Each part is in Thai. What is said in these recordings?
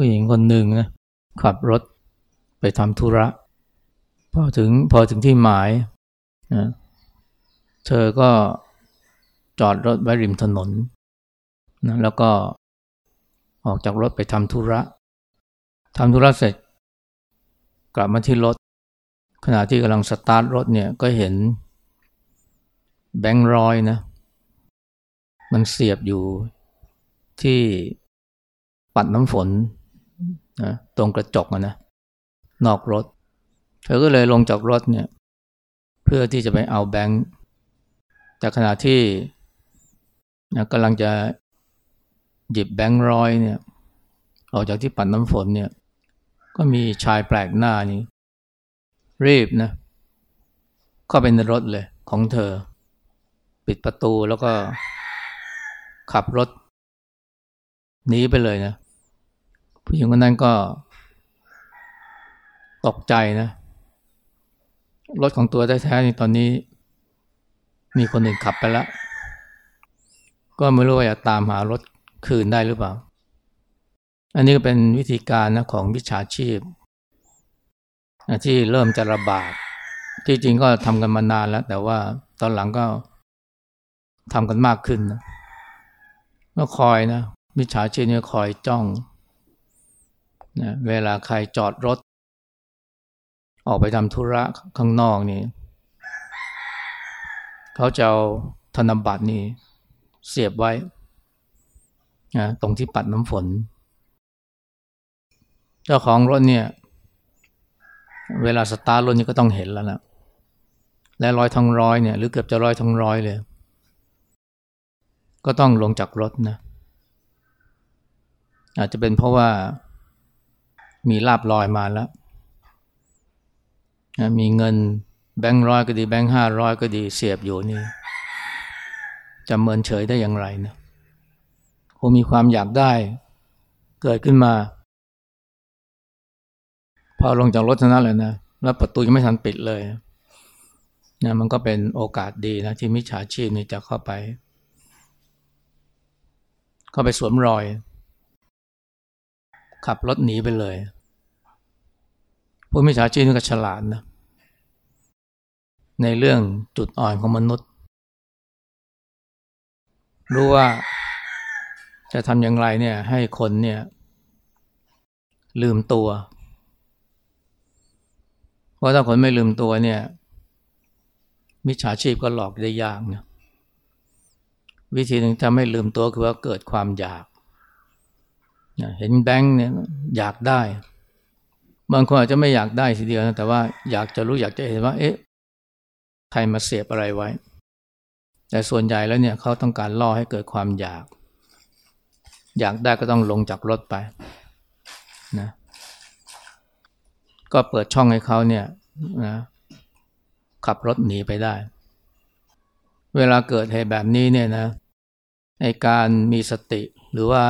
ผู้หญิงคนหนึ่งนะขับรถไปทำธุระ พอถึงพอถึงที่หมายนะเธอก็จอดรถไว้ริมถนนนะแล้วก็ออกจากรถไปทำธุระทำธุระเสร็จ กลับมาที่รถ ขณะที่กำลังสตาร์ทรถเนี่ยก็เห็นแบงค์ร้อยนะ มันเสียบอยู่ที่ปัดน้ำฝน นะตรงกระจกนะนอกรถ เธอก็เลยลงจากรถเนี่ย เพื่อที่จะไปเอาแบงค์แต่ขณะที่นะกำลังจะหยิบแบงค์ร้อยเนี่ย ออกจากที่ปัดน้ำฝนเนี่ย ก็มีชายแปลกหน้านี้ รีบนะเข้าไปในรถเลยของเธอ ปิดประตูแล้วก็ขับรถหนีไปเลยนะ ผู้หญิงคนนั้นก็ตกใจนะรถของตัวแท้ๆนี่ตอนนี้ มีคนอื่นขับไปแล้ว ก็ไม่รู้ว่าจะตามหารถคืนได้หรือเปล่า อันนี้ก็เป็นวิธีการนะของวิชาชีพ ที่เริ่มจะระบาด ที่จริงก็ทำกันมานานแล้ว แต่ว่าตอนหลังก็ทำกันมากขึ้นนะก็คอยนะมิจฉาชีพเนี่ยคอยจ้อง นะเวลาใครจอดรถ ออกไปทำธุระข้างนอกนี่เขาจะเอาธนบัตรนี่เสียบไว้นะตรงที่ปัดน้ำฝน เจ้าของรถเนี่ย เวลาสตาร์ทรถนี่ก็ต้องเห็นแล้วนะและร้อยทั้งร้อยเนี่ย หรือเกือบจะร้อยทั้งร้อยเลย ก็ต้องลงจากรถนะ อาจจะเป็นเพราะว่า มีลาบลอยมาแล้วมีเงินแบงค์ร้อยก็ดีแบงค์ห้าร้อยก็ดีเสียบอยู่นี่จะเมินเฉยได้อย่างไรนะคงมีความอยากได้เกิดขึ้นมา พอลงจากรถทนั้นเลยนะแล้วประตูยังไม่ทันปิดเลยนะมันก็เป็นโอกาสดีนะที่มิจฉาชีพนี่จะเข้าไป เข้าไปสวมรอย ขับรถหนีไปเลยผู้มิจฉาชีพนี่ก็ฉลาดนะ ในเรื่องจุดอ่อนของมนุษย์ รู้ว่าจะทำอย่างไรเนี่ยให้คนเนี่ยลืมตัว เพราะถ้าคนไม่ลืมตัวเนี่ย มิจฉาชีพก็หลอกได้ยากนะวิธีหนึ่งจะไม่ลืมตัวคือว่าเกิดความอยาก เห็นแบงค์เนี่ยอยากได้ บางคนอาจจะไม่อยากได้ทีเดียวนะแต่ว่าอยากจะรู้อยากจะเห็นว่า เอ๊ะใครมาเสียบอะไรไว้ แต่ส่วนใหญ่แล้วเนี่ยเขาต้องการล่อให้เกิดความอยาก อยากได้ก็ต้องลงจากรถไปนะก็เปิดช่องให้เขาเนี่ยนะขับรถหนีไปได้ เวลาเกิดเหตุแบบนี้เนี่ยนะในการมีสติ หรือว่า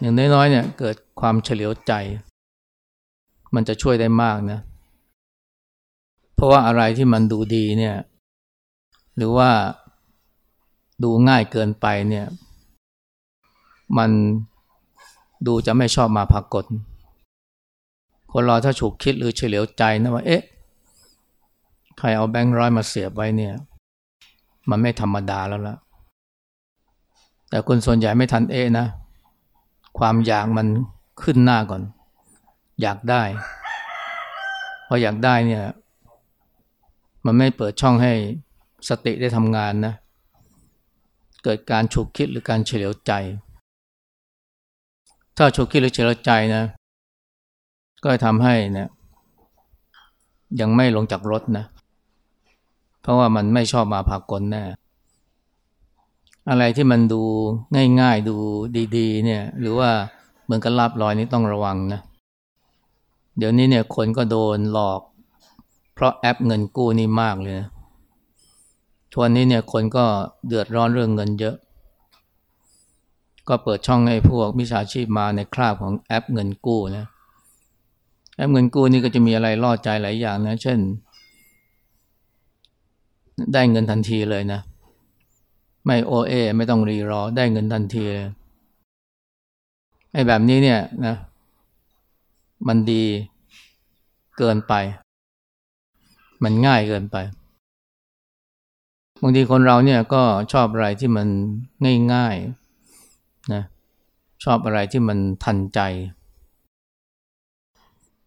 อย่างน้อยๆเนี่ยเกิดความเฉลียวใจ มันจะช่วยได้มากนะ เพราะว่าอะไรที่มันดูดีเนี่ย หรือว่าดูง่ายเกินไปเนี่ย มันดูจะไม่ชอบมาพากลคนเราถ้าฉุกคิดหรือเฉลียวใจนะว่าเอ๊ะใครเอาแบงค์ร้อยมาเสียบไว้เนี่ย มันไม่ธรรมดาแล้วล่ะ แต่คนส่วนใหญ่ไม่ทันเอนะ ความอยากมันขึ้นหน้าก่อน อยากได้พออยากได้เนี่ย มันไม่เปิดช่องให้สติได้ทำงานนะ เกิดการฉุกคิดหรือการเฉลียวใจ ถ้าฉุกคิดหรือเฉลียวใจนะ ก็ทำให้เนี่ยยังไม่ลงจากรถนะ เพราะว่ามันไม่ชอบมาพากลแน่ อะไรที่มันดูง่ายๆดูดีๆเนี่ยหรือว่าเหมือนกับลาบลอยนี่ต้องระวังนะ เดี๋ยวนี้เนี่ยคนก็โดนหลอก เพราะแอปเงินกู้นี่มากเลยนะทวนนี้เนี่ยคนก็เดือดร้อนเรื่องเงินเยอะ ก็เปิดช่องให้พวกมิจฉาชีพมาในคราบของแอปเงินกู้นะแอปเงินกู้นี่ก็จะมีอะไรล่อใจหลายอย่างนะ เช่น ได้เงินทันทีเลยนะ ไม่โอเอ ไม่ต้องรีรอ ได้เงินทันทีเลยไอ้แบบนี้เนี่ยนะ มันดีเกินไป มันง่ายเกินไปบางทีคนเราเนี่ยก็ชอบอะไรที่มันง่ายๆนะชอบอะไรที่มันทันใจ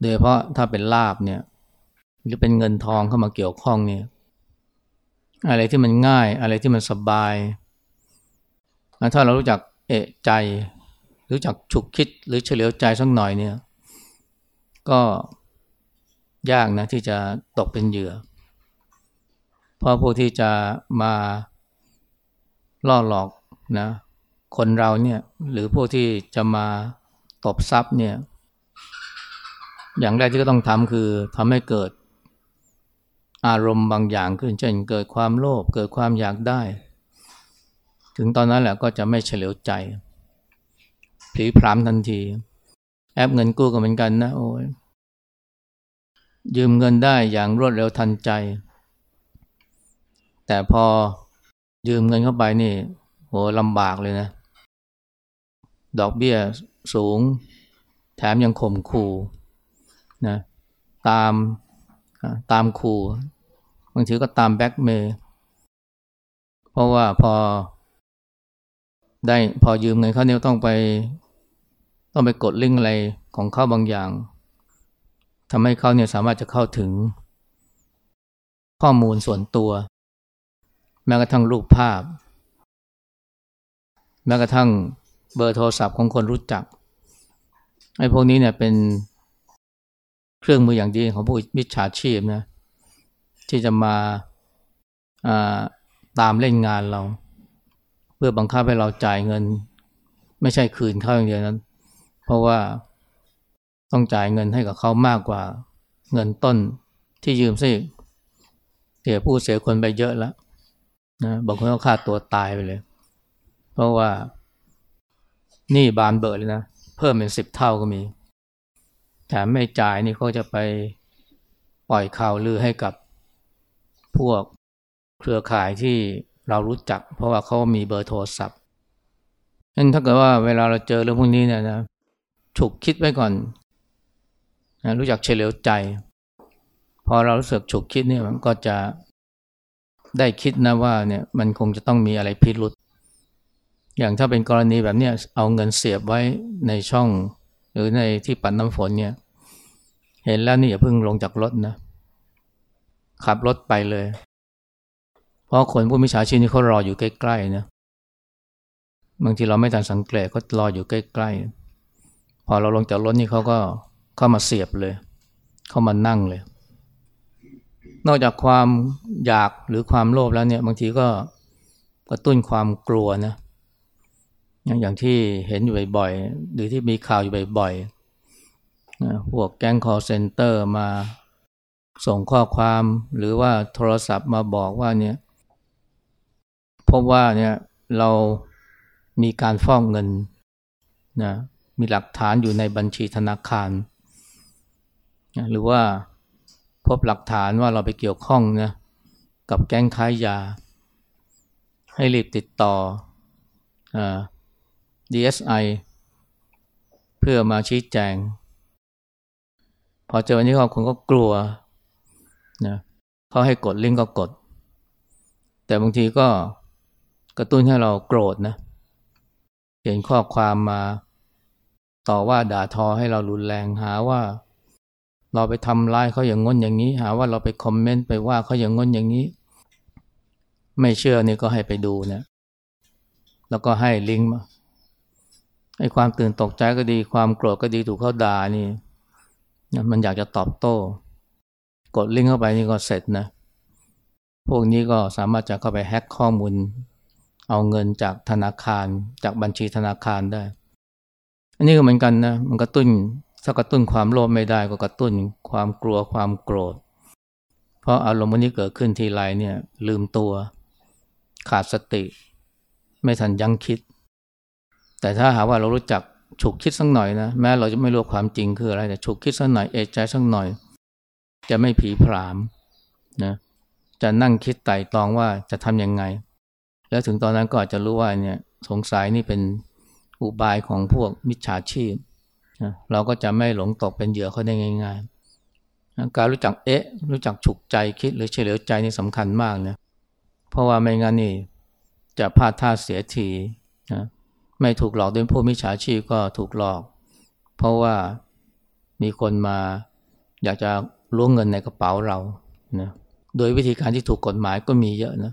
โดยเพราะถ้าเป็นลาบเนี่ย หรือเป็นเงินทองเข้ามาเกี่ยวข้องเนี่ย อะไรที่มันง่าย อะไรที่มันสบาย ถ้าเรารู้จักเอะใจ รู้จักฉุกคิดหรือเฉลียวใจสักหน่อยเนี่ย ก็ยากนะที่จะตกเป็นเหยื่อ เพราะผู้ที่จะมาล่อหลอกนะ คนเราเนี่ยหรือผู้ที่จะมาตบทรัพย์เนี่ย อย่างแรกที่ก็ต้องทำคือทำให้เกิด อารมณ์บางอย่างขึ้น เช่นเกิดความโลภเกิดความอยากได้ ถึงตอนนั้นแหละก็จะไม่เฉลียวใจผีพรามทันที แอปเงินกู้ก็เหมือนกันนะโอ้ยยืมเงินได้อย่างรวดเร็วทันใจ แต่พอยืมเงินเข้าไปนี่โหลำบากเลยนะ ดอกเบี้ยสูง แถมยังข่มขู่นะตาม ตามขู่บางทีก็ตามแบ็กเมย์เพราะว่าพอ ได้พอยืมเงินเขาเนี่ยต้องไป ต้องไปกดลิงก์อะไรของเขาบางอย่างทำให้เขาเนี่ยสามารถจะเข้าถึง ข้อมูลส่วนตัว แม้กระทั่งรูปภาพ แม้กระทั่งเบอร์โทรศัพท์ของคนรู้จักไอ้พวกนี้เนี่ยเป็น เครื่องมืออย่างดีของผู้มิจฉาชีพนะที่จะมาตามเล่นงานเรา เพื่อบังคับให้เราจ่ายเงิน ไม่ใช่คืนเขาอย่างเดียวนั้น เพราะว่าต้องจ่ายเงินให้กับเขามากกว่าเงินต้นที่ยืมซิเสียผู้เสียคนไปเยอะแล้วนะบางคนก็ฆ่าตัวตายไปเลย เพราะว่านี่บานเบิดเลยนะ เพิ่มเป็นสิบเท่าก็มี แถมไม่จ่ายนี่เขาจะไปปล่อยข่าวลือให้กับพวกเครือข่ายที่เรารู้จัก เพราะว่าเขามีเบอร์โทรศัพท์นั้นถ้าเกิดว่าเวลาเราเจอเรื่องพวกนี้เนี่ยนะฉุกคิดไว้ก่อนนะรู้จักเฉลียวใจ พอเรารู้สึกฉุกคิดเนี่ยมันก็จะได้คิดนะว่าเนี่ยมันคงจะต้องมีอะไรพิรุษอย่างถ้าเป็นกรณีแบบเนี้ยเอาเงินเสียบไว้ในช่อง รือในที่ปัดน้ำฝนเนี่ย เห็นแล้วนี่อย่าเพิ่งลงจากรถนะ ขับรถไปเลย เพราะคนผู้มิจฉาชีพนี่เขารออยู่ใกล้ๆนะบางทีเราไม่ทันสังเกตก็รออยู่ใกล้ๆ พอเราลงจากรถนี่เขาก็เข้ามาเสียบเลย เข้ามานั่งเลย นอกจากความอยากหรือความโลภแล้วเนี่ย บางทีก็กระตุ้นความกลัวนะ อย่างที่เห็นอยู่บ่อยๆ หรือที่มีข่าวอยู่บ่อยๆ พวกแก๊งคอลเซ็นเตอร์มาส่งข้อความหรือว่าโทรศัพท์มาบอกว่าเนี่ยพบว่าเนี่ยเรามีการฟ้องเงินนะมีหลักฐานอยู่ในบัญชีธนาคารนะหรือว่าพบหลักฐานว่าเราไปเกี่ยวข้องนะกับแก๊งค้ายยาให้รีบติดต่ออ DSI เพื่อมาชี้แจง พอเจอวันนี้เขาคนก็กลัวนะเขาให้กดลิงก์ก็กด แต่บางทีก็กระตุ้นให้เราโกรธนะเขียนข้อความมาต่อว่าด่าทอให้เรารุนแรงหาว่า เราไปทำร้ายเขาอย่างง้นอย่างนี้ หาว่าเราไปคอมเมนต์ไปว่าเขาอย่างง้นอย่างนี้ ไม่เชื่อนี่ก็ให้ไปดูนะแล้วก็ให้ลิงก์มา ไอ้ความตื่นตกใจก็ดี ความโกรธก็ดีถูกเขาด่านี่มันอยากจะตอบโต้ กดลิงก์เข้าไปนี่ก็เสร็จนะ พวกนี้ก็สามารถจะเข้าไปแฮ็กข้อมูล เอาเงินจากธนาคารจากบัญชีธนาคารได้ อันนี้ก็เหมือนกันนะมันกระตุ้นถ้ากระตุ้นความโลภไม่ได้ก็กระตุ้นความกลัวความโกรธ เพราะอารมณ์นี้เกิดขึ้นทีไรเนี่ยลืมตัว ขาดสติ ไม่ทันยั้งคิด แต่ถ้าหาว่าเรารู้จักฉุกคิดสักหน่อยนะแม้เราจะไม่รู้ความจริงคืออะไรแต่ฉุกคิดสักหน่อยเอจใจสักหน่อย จะไม่ผีผามนะจะนั่งคิดไต่ตองว่าจะทำยังไง แล้วถึงตอนนั้นก็อาจจะรู้ว่าเนี่ยสงสัยนี่เป็นอุบายของพวกมิจฉาชีพนะเราก็จะไม่หลงตกเป็นเหยื่อเขาได้ง่าย ๆ การรู้จักเอ๊ะ รู้จักฉุกใจคิดหรือเฉลียวใจนี่สำคัญมากนะเพราะว่าไม่งั้นนี่จะพลาดท่าเสียที ไม่ถูกหลอกด้วยผู้มิจฉาชีพก็ถูกหลอก เพราะว่ามีคนมาอยากจะล้วงเงินในกระเป๋าเรานะโดยวิธีการที่ถูกกฎหมายก็มีเยอะนะ